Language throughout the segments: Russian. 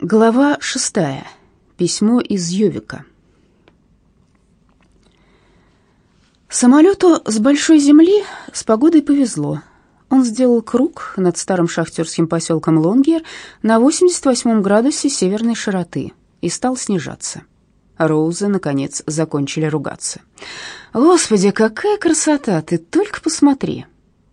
Глава шестая. Письмо из Йовика. Самолету с большой земли с погодой повезло. Он сделал круг над старым шахтерским поселком Лонгер на 88 градусе северной широты и стал снижаться. Роузы, наконец, закончили ругаться. «Господи, какая красота! Ты только посмотри!»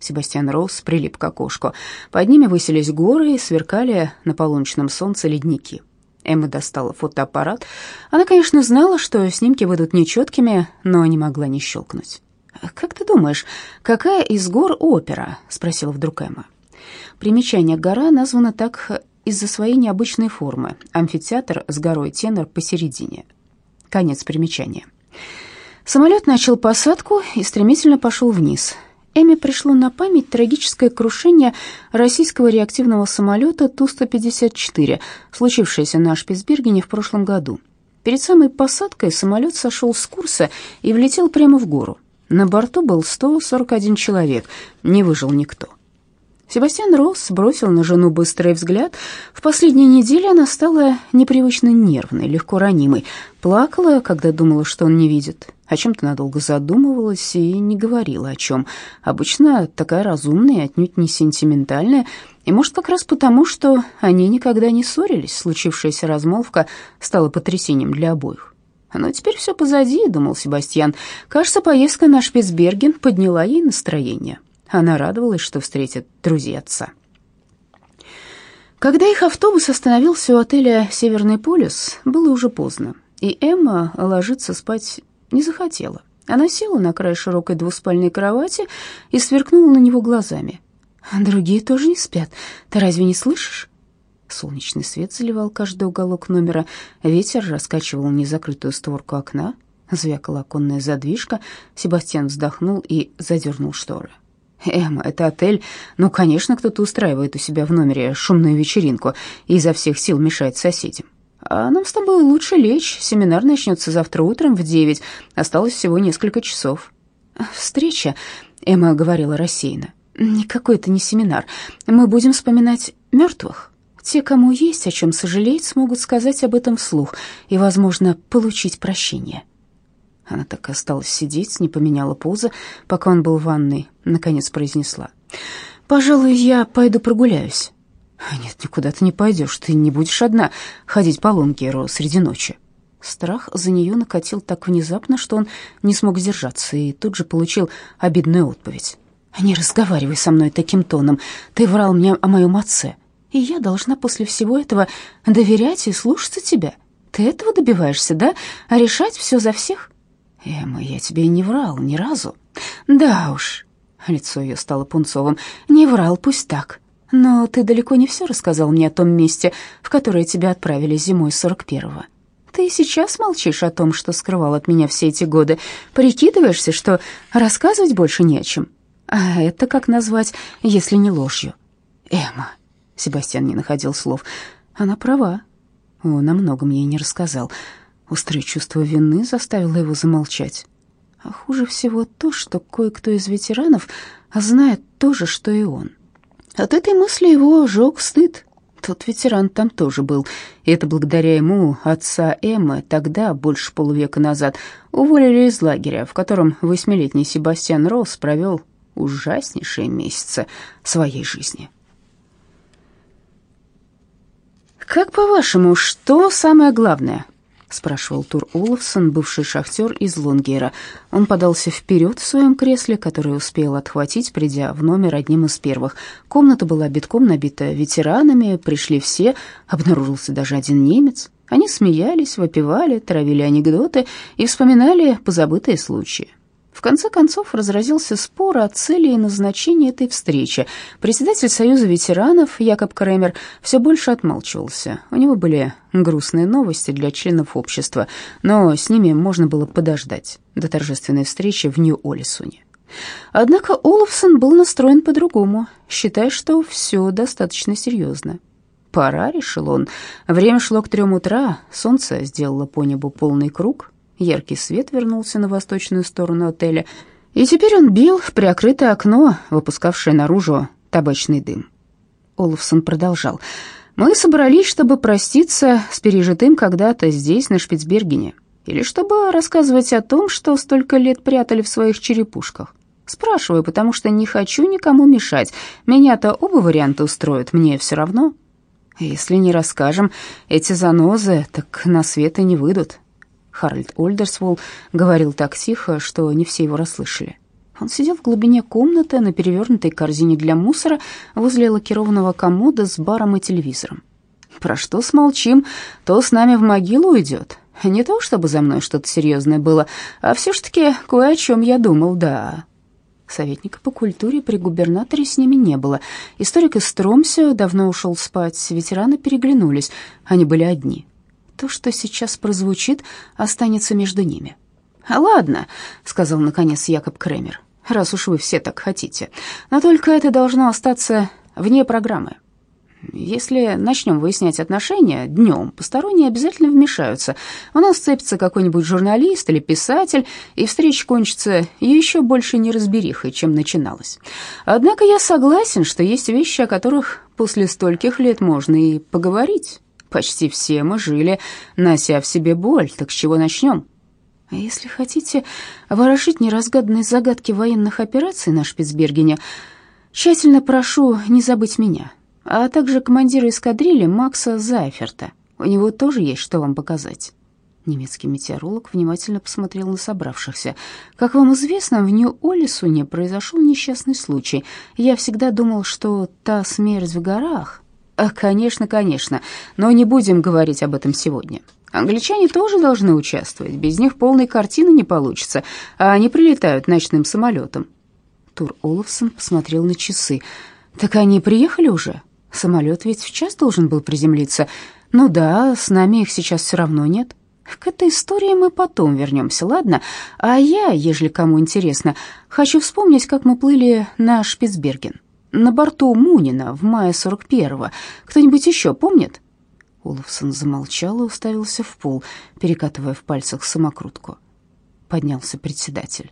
Себастьян Роуз прилип к окошку. Под ними высились горы и сверкали на полуночном солнце ледники. Эмма достала фотоаппарат. Она, конечно, знала, что снимки будут нечеткими, но не могла не щелкнуть. «Как ты думаешь, какая из гор опера?» — спросила вдруг Эмма. Примечание «гора» названа так из-за своей необычной формы. Амфитеатр с горой Тенор посередине. Конец примечания. Самолет начал посадку и стремительно пошел вниз — Эми пришло на память трагическое крушение российского реактивного самолета Ту-154, случившееся на Шпицбергене в прошлом году. Перед самой посадкой самолет сошел с курса и влетел прямо в гору. На борту был 141 человек, не выжил никто. Себастьян Росс бросил на жену быстрый взгляд. В последние недели она стала непривычно нервной, легко ранимой. Плакала, когда думала, что он не видит. О чем-то надолго задумывалась и не говорила о чем. Обычно такая разумная, отнюдь не сентиментальная. И, может, как раз потому, что они никогда не ссорились, случившаяся размолвка стала потрясением для обоих. Но теперь все позади, думал Себастьян. Кажется, поездка на Шпицберген подняла ей настроение. Она радовалась, что встретит друзей отца. Когда их автобус остановился у отеля «Северный полюс», было уже поздно, и Эмма ложиться спать не захотела. Она села на край широкой двуспальной кровати и сверкнула на него глазами. «Другие тоже не спят. Ты разве не слышишь?» Солнечный свет заливал каждый уголок номера, ветер раскачивал незакрытую створку окна, звякала оконная задвижка. Себастьян вздохнул и задернул шторы. Эмма, это отель. Ну, конечно, кто-то устраивает у себя в номере шумную вечеринку и изо всех сил мешает соседям. А нам с тобой лучше лечь. Семинар начнется завтра утром в девять. Осталось всего несколько часов. Встреча, Эмма говорила рассеянно. Никакой это не семинар. Мы будем вспоминать мертвых. Те, кому есть о чем сожалеть, смогут сказать об этом вслух и, возможно, получить прощение. Она так и осталась сидеть, не поменяла позы, пока он был в ванной. Наконец произнесла. «Пожалуй, я пойду прогуляюсь». «Нет, никуда ты не пойдешь. Ты не будешь одна ходить по Лонгеру среди ночи». Страх за нее накатил так внезапно, что он не смог сдержаться и тут же получил обидную отповедь. «Не разговаривай со мной таким тоном. Ты врал мне о моем отце, и я должна после всего этого доверять и слушаться тебя. Ты этого добиваешься, да? А решать все за всех?» «Эмма, я тебе не врал ни разу». «Да уж». Лицо ее стало пунцовым. «Не врал, пусть так. Но ты далеко не все рассказал мне о том месте, в которое тебя отправили зимой сорок первого. Ты сейчас молчишь о том, что скрывал от меня все эти годы. Прикидываешься, что рассказывать больше не о чем. А это как назвать, если не ложью?» «Эмма», — Себастьян не находил слов, — «она права. Он о многом ей не рассказал». Острое чувство вины заставило его замолчать. А хуже всего то, что кое-кто из ветеранов знает то же, что и он. От этой мысли его жёг стыд. Тот ветеран там тоже был, и это благодаря ему отца Эммы тогда, больше полувека назад, уволили из лагеря, в котором восьмилетний Себастьян Росс провел ужаснейшие месяцы своей жизни. «Как по-вашему, что самое главное — спрашивал Тур Олафсон, бывший шахтер из Лонгера. Он подался вперед в своем кресле, которое успел отхватить, придя в номер одним из первых. Комната была битком набита ветеранами, пришли все, обнаружился даже один немец. Они смеялись, выпивали, травили анекдоты и вспоминали позабытые случаи. В конце концов разразился спор о цели и назначении этой встречи. Председатель Союза ветеранов Якоб Кремер все больше отмалчивался. У него были грустные новости для членов общества, но с ними можно было подождать до торжественной встречи в Нью-Олисуне. Однако Олафсон был настроен по-другому, считая, что все достаточно серьезно. «Пора», — решил он. Время шло к трем утра, солнце сделало по небу полный круг, Яркий свет вернулся на восточную сторону отеля, и теперь он бил в приоткрытое окно, выпускавшее наружу табачный дым. Олафсон продолжал. Мы собрались, чтобы проститься с пережитым когда-то здесь, на Шпицбергене, или чтобы рассказывать о том, что столько лет прятали в своих черепушках. Спрашиваю, потому что не хочу никому мешать. Меня-то оба варианта устроят, мне все равно. Если не расскажем, эти занозы так на свет и не выйдут. Харальд Ольдерсволл говорил так тихо, что не все его расслышали. Он сидел в глубине комнаты на перевернутой корзине для мусора возле лакированного комода с баром и телевизором. «Про что смолчим, то с нами в могилу уйдет. Не то, чтобы за мной что-то серьезное было, а все-таки кое о чем я думал, да». Советника по культуре при губернаторе с ними не было. Историк из Тромсё давно ушел спать, ветераны переглянулись, они были одни. То, что сейчас прозвучит, останется между ними. «Ладно», — сказал наконец Якоб Кремер, раз уж вы все так хотите. Но только это должно остаться вне программы. Если начнем выяснять отношения днем, посторонние обязательно вмешаются. У нас цепится какой-нибудь журналист или писатель, и встреча кончится еще больше неразберихой, чем начиналась. Однако я согласен, что есть вещи, о которых после стольких лет можно и поговорить. Почти все мы жили, нося в себе боль, так с чего начнем? А если хотите ворошить неразгаданные загадки военных операций на Шпицбергене, тщательно прошу не забыть меня, а также командира эскадрильи Макса Зайферта. У него тоже есть что вам показать». Немецкий метеоролог внимательно посмотрел на собравшихся. «Как вам известно, в Нью-Олисуне произошел несчастный случай. Я всегда думал, что та смерть в горах...» а, «Конечно, конечно, но не будем говорить об этом сегодня. Англичане тоже должны участвовать, без них полной картины не получится, а они прилетают ночным самолетом. Тур Олафсон посмотрел на часы. «Так они приехали уже? Самолет ведь в час должен был приземлиться. Ну да, с нами их сейчас все равно нет. К этой истории мы потом вернемся, ладно? А я, ежели кому интересно, хочу вспомнить, как мы плыли на Шпицберген. На борту Мунина в мае 41-го. Кто-нибудь еще помнит?» Олафсон замолчал и уставился в пол, перекатывая в пальцах самокрутку. Поднялся председатель.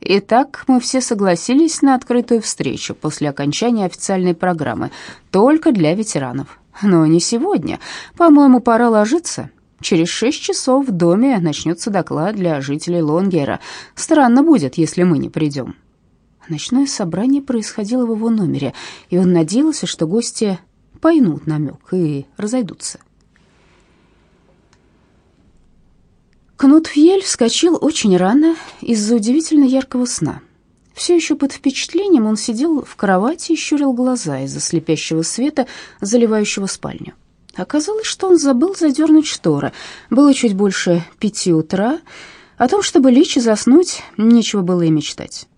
Итак, мы все согласились на открытую встречу после окончания официальной программы, только для ветеранов. Но не сегодня. По-моему, пора ложиться. Через шесть часов в доме начнется доклад для жителей Лонгера. Странно будет, если мы не придем. Ночное собрание происходило в его номере, и он надеялся, что гости поймут намек и разойдутся. Кнут Фьель вскочил очень рано из-за удивительно яркого сна. Все еще под впечатлением он сидел в кровати и щурил глаза из-за слепящего света, заливающего спальню. Оказалось, что он забыл задернуть шторы. Было чуть больше пяти утра. О том, чтобы лечь и заснуть, нечего было и мечтать.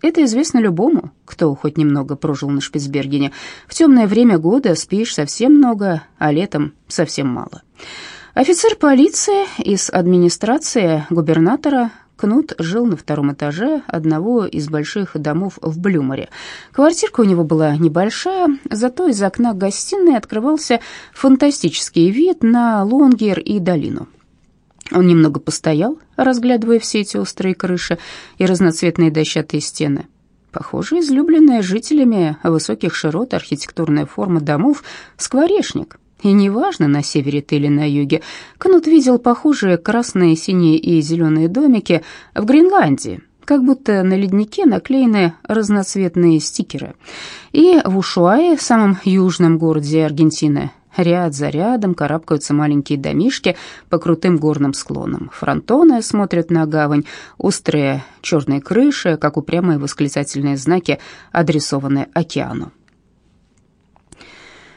Это известно любому, кто хоть немного прожил на Шпицбергене. В темное время года спишь совсем много, а летом совсем мало. Офицер полиции из администрации губернатора Кнут жил на втором этаже одного из больших домов в Блюморе. Квартирка у него была небольшая, зато из окна гостиной открывался фантастический вид на Лонгер и долину. Он немного постоял, разглядывая все эти острые крыши и разноцветные дощатые стены. Похоже, излюбленная жителями высоких широт архитектурная форма домов — скворечник — и неважно, на севере ты или на юге, Кнут видел похожие красные, синие и зеленые домики в Гренландии, как будто на леднике наклеены разноцветные стикеры. И в Ушуае, самом южном городе Аргентины, ряд за рядом карабкаются маленькие домишки по крутым горным склонам. Фронтоны смотрят на гавань, острые черные крыши, как упрямые восклицательные знаки, адресованные океану.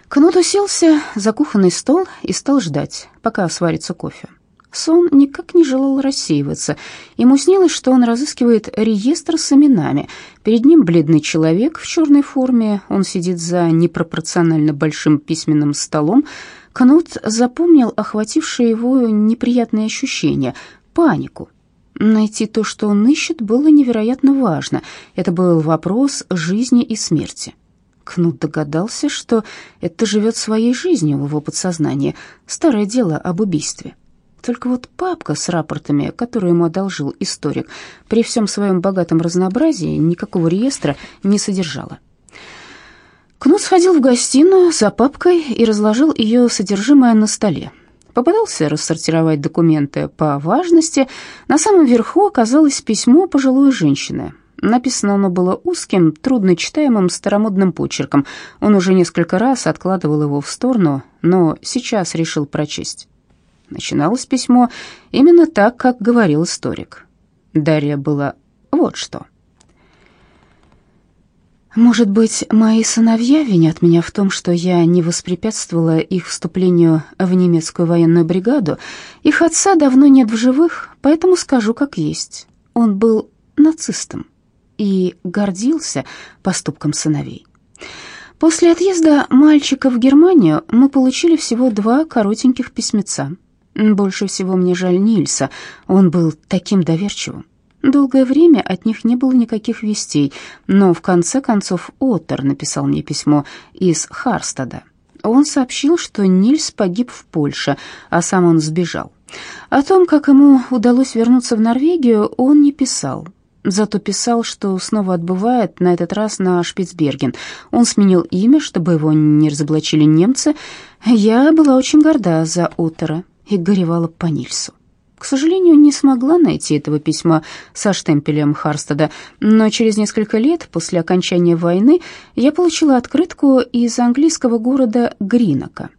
Кнут уселся за кухонный стол и стал ждать, пока сварится кофе. Сон никак не желал рассеиваться. Ему снилось, что он разыскивает реестр с именами. Перед ним бледный человек в черной форме. Он сидит за непропорционально большим письменным столом. Кнут запомнил охватившее его неприятные ощущения, панику. Найти то, что он ищет, было невероятно важно. Это был вопрос жизни и смерти. Кнут догадался, что это живет своей жизнью в его подсознании, старое дело об убийстве. Только вот папка с рапортами, которую ему одолжил историк, при всем своем богатом разнообразии никакого реестра не содержала. Кнут сходил в гостиную за папкой и разложил ее содержимое на столе. Попытался рассортировать документы по важности. На самом верху оказалось письмо пожилой женщины. Написано оно было узким, трудночитаемым старомодным почерком. Он уже несколько раз откладывал его в сторону, но сейчас решил прочесть. Начиналось письмо именно так, как говорил историк. Дарья была вот что. Может быть, мои сыновья винят меня в том, что я не воспрепятствовала их вступлению в немецкую военную бригаду. Их отца давно нет в живых, поэтому скажу как есть. Он был нацистом и гордился поступком сыновей. После отъезда мальчика в Германию мы получили всего два коротеньких письмеца. Больше всего мне жаль Нильса, он был таким доверчивым. Долгое время от них не было никаких вестей, но в конце концов Оттер написал мне письмо из Харстада. Он сообщил, что Нильс погиб в Польше, а сам он сбежал. О том, как ему удалось вернуться в Норвегию, он не писал. Зато писал, что снова отбывает, на этот раз на Шпицберген. Он сменил имя, чтобы его не разоблачили немцы. Я была очень горда за Оттера и горевала по Нильсу. К сожалению, не смогла найти этого письма со штемпелем Харстеда, но через несколько лет после окончания войны я получила открытку из английского города Гринока.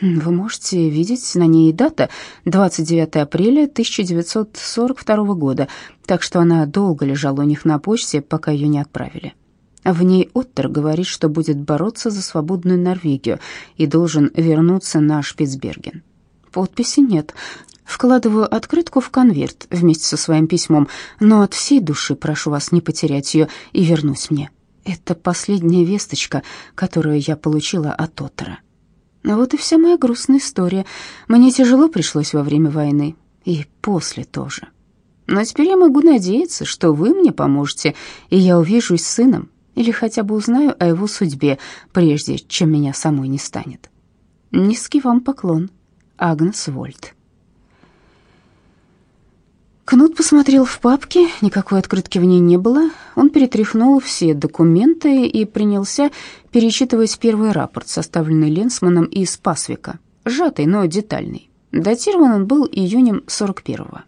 Вы можете видеть на ней дата 29 апреля 1942 года, так что она долго лежала у них на почте, пока ее не отправили. В ней Оттер говорит, что будет бороться за свободную Норвегию и должен вернуться на Шпицберген. Подписи нет, Вкладываю открытку в конверт вместе со своим письмом, но от всей души прошу вас не потерять ее и вернуть мне. Это последняя весточка, которую я получила от Оттера. Вот и вся моя грустная история. Мне тяжело пришлось во время войны и после тоже. Но теперь я могу надеяться, что вы мне поможете, и я увижусь с сыном или хотя бы узнаю о его судьбе, прежде чем меня самой не станет. Низкий вам поклон, Агнес Вольт. Кнут посмотрел в папки, никакой открытки в ней не было. Он перетряхнул все документы и принялся перечитывать первый рапорт, составленный Ленсманом из Пасвика, сжатый, но детальный. Датирован он был июнем 41-го.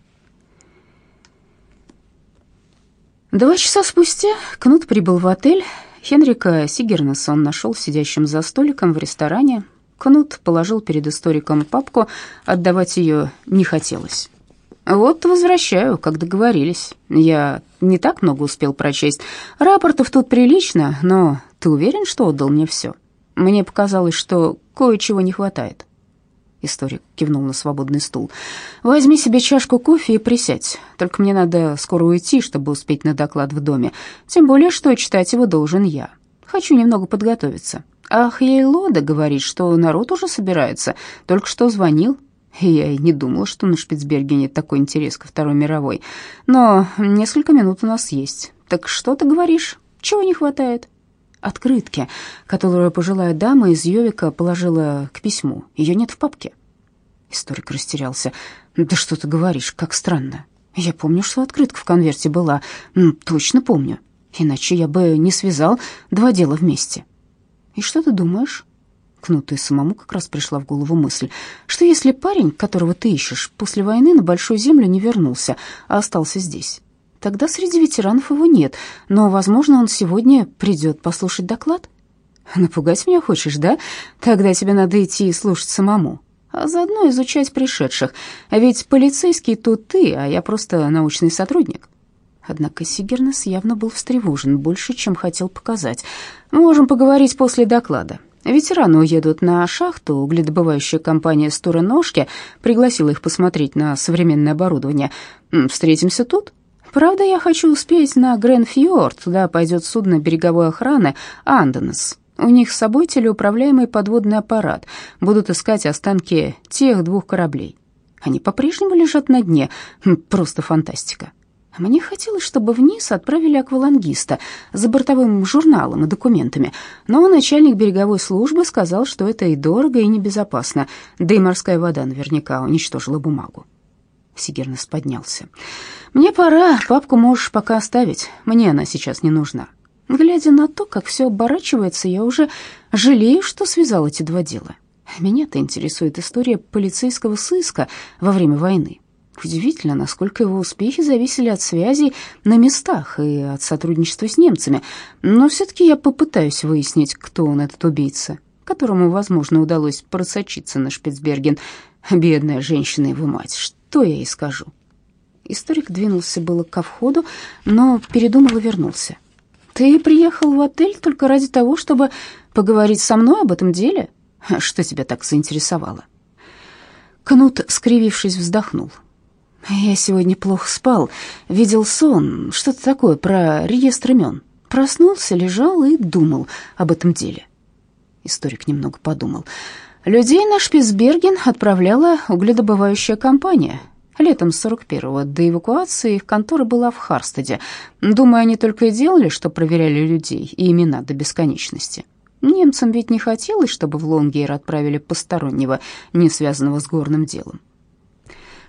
Два часа спустя Кнут прибыл в отель. Хенрика Сигернеса он нашел сидящим за столиком в ресторане. Кнут положил перед историком папку, отдавать ее не хотелось. «Вот возвращаю, как договорились. Я не так много успел прочесть. Рапортов тут прилично, но ты уверен, что отдал мне все? Мне показалось, что кое-чего не хватает». Историк кивнул на свободный стул. «Возьми себе чашку кофе и присядь. Только мне надо скоро уйти, чтобы успеть на доклад в доме. Тем более, что читать его должен я. Хочу немного подготовиться. Ах, Ейлода говорит, что народ уже собирается. Только что звонил. Я и не думала, что на Шпицбергене такой интерес ко Второй мировой. Но несколько минут у нас есть. Так что ты говоришь? Чего не хватает? Открытки, которую пожилая дама из Йовика положила к письму. Ее нет в папке. Историк растерялся. Да что ты говоришь, как странно. Я помню, что открытка в конверте была. Точно помню. Иначе я бы не связал два дела вместе. И что ты думаешь? Кнуту и самому как раз пришла в голову мысль, что если парень, которого ты ищешь, после войны на Большую Землю не вернулся, а остался здесь, тогда среди ветеранов его нет, но, возможно, он сегодня придет послушать доклад? Напугать меня хочешь, да? Тогда тебе надо идти и слушать самому, а заодно изучать пришедших. А ведь полицейский тут ты, а я просто научный сотрудник. Однако Сигернес явно был встревожен больше, чем хотел показать. Мы можем поговорить после доклада. Ветераны уедут на шахту, угледобывающая компания «Стуроножки» пригласила их посмотреть на современное оборудование. Встретимся тут? Правда, я хочу успеть на Гренфьорд, туда пойдет судно береговой охраны «Анденес». У них с собой телеуправляемый подводный аппарат. Будут искать останки тех двух кораблей. Они по-прежнему лежат на дне. Просто фантастика. Мне хотелось, чтобы вниз отправили аквалангиста за бортовым журналом и документами, но начальник береговой службы сказал, что это и дорого, и небезопасно, да и морская вода наверняка уничтожила бумагу. Сигернес поднялся. «Мне пора, папку можешь пока оставить, мне она сейчас не нужна. Глядя на то, как все оборачивается, я уже жалею, что связал эти два дела. Меня-то интересует история полицейского сыска во время войны. Удивительно, насколько его успехи зависели от связей на местах и от сотрудничества с немцами. Но все-таки я попытаюсь выяснить, кто он, этот убийца, которому, возможно, удалось просочиться на Шпицберген. Бедная женщина его мать, что я ей скажу? Историк двинулся было ко входу, но передумал и вернулся. «Ты приехал в отель только ради того, чтобы поговорить со мной об этом деле? Что тебя так заинтересовало?» Кнут, скривившись, вздохнул. Я сегодня плохо спал, видел сон, что-то такое про реестр имен. Проснулся, лежал и думал об этом деле. Историк немного подумал. Людей на Шпицберген отправляла угледобывающая компания. Летом 41-го до эвакуации их контора была в Харстеде. Думаю, они только и делали, что проверяли людей и имена до бесконечности. Немцам ведь не хотелось, чтобы в Лонгейр отправили постороннего, не связанного с горным делом.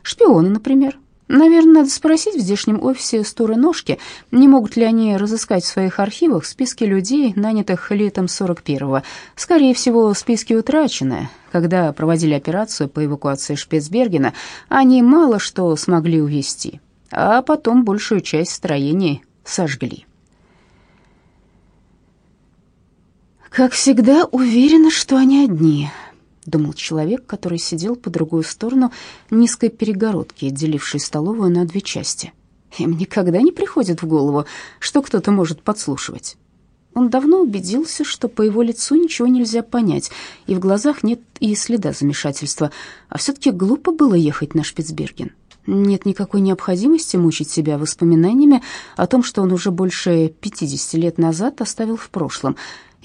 Шпионы, например. Наверное, надо спросить в здешнем офисе Стуры Ножки, не могут ли они разыскать в своих архивах списки людей, нанятых летом 41-го. Скорее всего, списки утрачены. Когда проводили операцию по эвакуации Шпицбергена, они мало что смогли увезти, а потом большую часть строений сожгли. Как всегда, уверена, что они одни, думал человек, который сидел по другую сторону низкой перегородки, делившей столовую на две части. Им никогда не приходит в голову, что кто-то может подслушивать. Он давно убедился, что по его лицу ничего нельзя понять, и в глазах нет и следа замешательства, а все-таки глупо было ехать на Шпицберген. Нет никакой необходимости мучить себя воспоминаниями о том, что он уже больше 50 лет назад оставил в прошлом.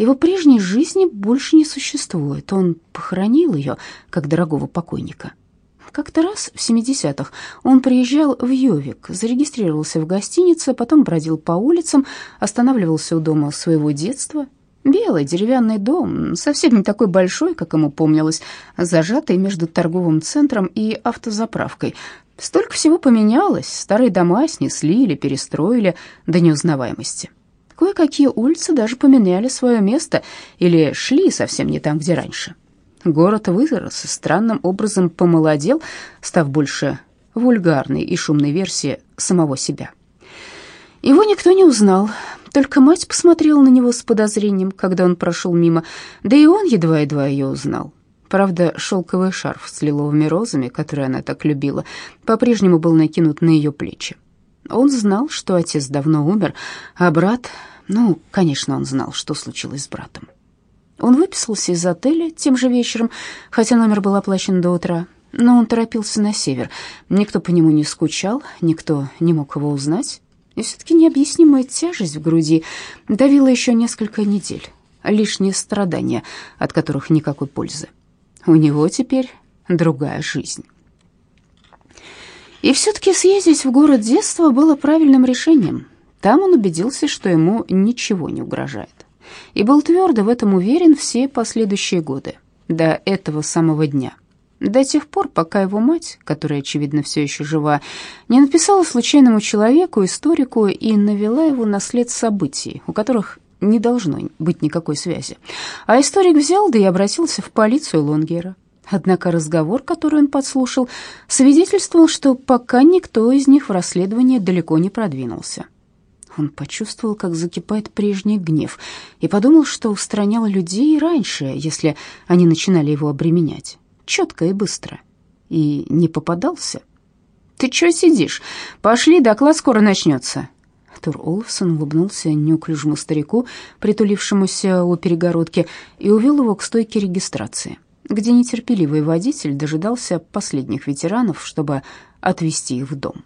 Его прежней жизни больше не существует. Он похоронил ее, как дорогого покойника. Как-то раз в 70-х он приезжал в Йовик, зарегистрировался в гостинице, потом бродил по улицам, останавливался у дома своего детства. Белый деревянный дом, совсем не такой большой, как ему помнилось, зажатый между торговым центром и автозаправкой. Столько всего поменялось, старые дома снесли или перестроили до неузнаваемости. Кое-какие улицы даже поменяли свое место или шли совсем не там, где раньше. Город вырос и странным образом помолодел, став больше вульгарной и шумной версией самого себя. Его никто не узнал, только мать посмотрела на него с подозрением, когда он прошел мимо, да и он едва-едва ее узнал. Правда, шелковый шарф с лиловыми розами, который она так любила, по-прежнему был накинут на ее плечи. Он знал, что отец давно умер, а брат ну, конечно, он знал, что случилось с братом. Он выписался из отеля тем же вечером, хотя номер был оплачен до утра, но он торопился на север. Никто по нему не скучал, никто не мог его узнать. И все-таки необъяснимая тяжесть в груди давила еще несколько недель, лишние страдания, от которых никакой пользы. У него теперь другая жизнь. И все-таки съездить в город детства было правильным решением. Там он убедился, что ему ничего не угрожает. И был твердо в этом уверен все последующие годы, до этого самого дня. До тех пор, пока его мать, которая, очевидно, все еще жива, не написала случайному человеку, историку, и навела его на след событий, у которых не должно быть никакой связи. А историк взял, да и обратился в полицию Лонгера. Однако разговор, который он подслушал, свидетельствовал, что пока никто из них в расследовании далеко не продвинулся. Он почувствовал, как закипает прежний гнев, и подумал, что устранял людей раньше, если они начинали его обременять, четко и быстро. И не попадался. «Ты что сидишь? Пошли, доклад скоро начнется». Тур Олафсон улыбнулся неуклюжему старику, притулившемуся у перегородки, и увел его к стойке регистрации, где нетерпеливый водитель дожидался последних ветеранов, чтобы отвезти их в дом.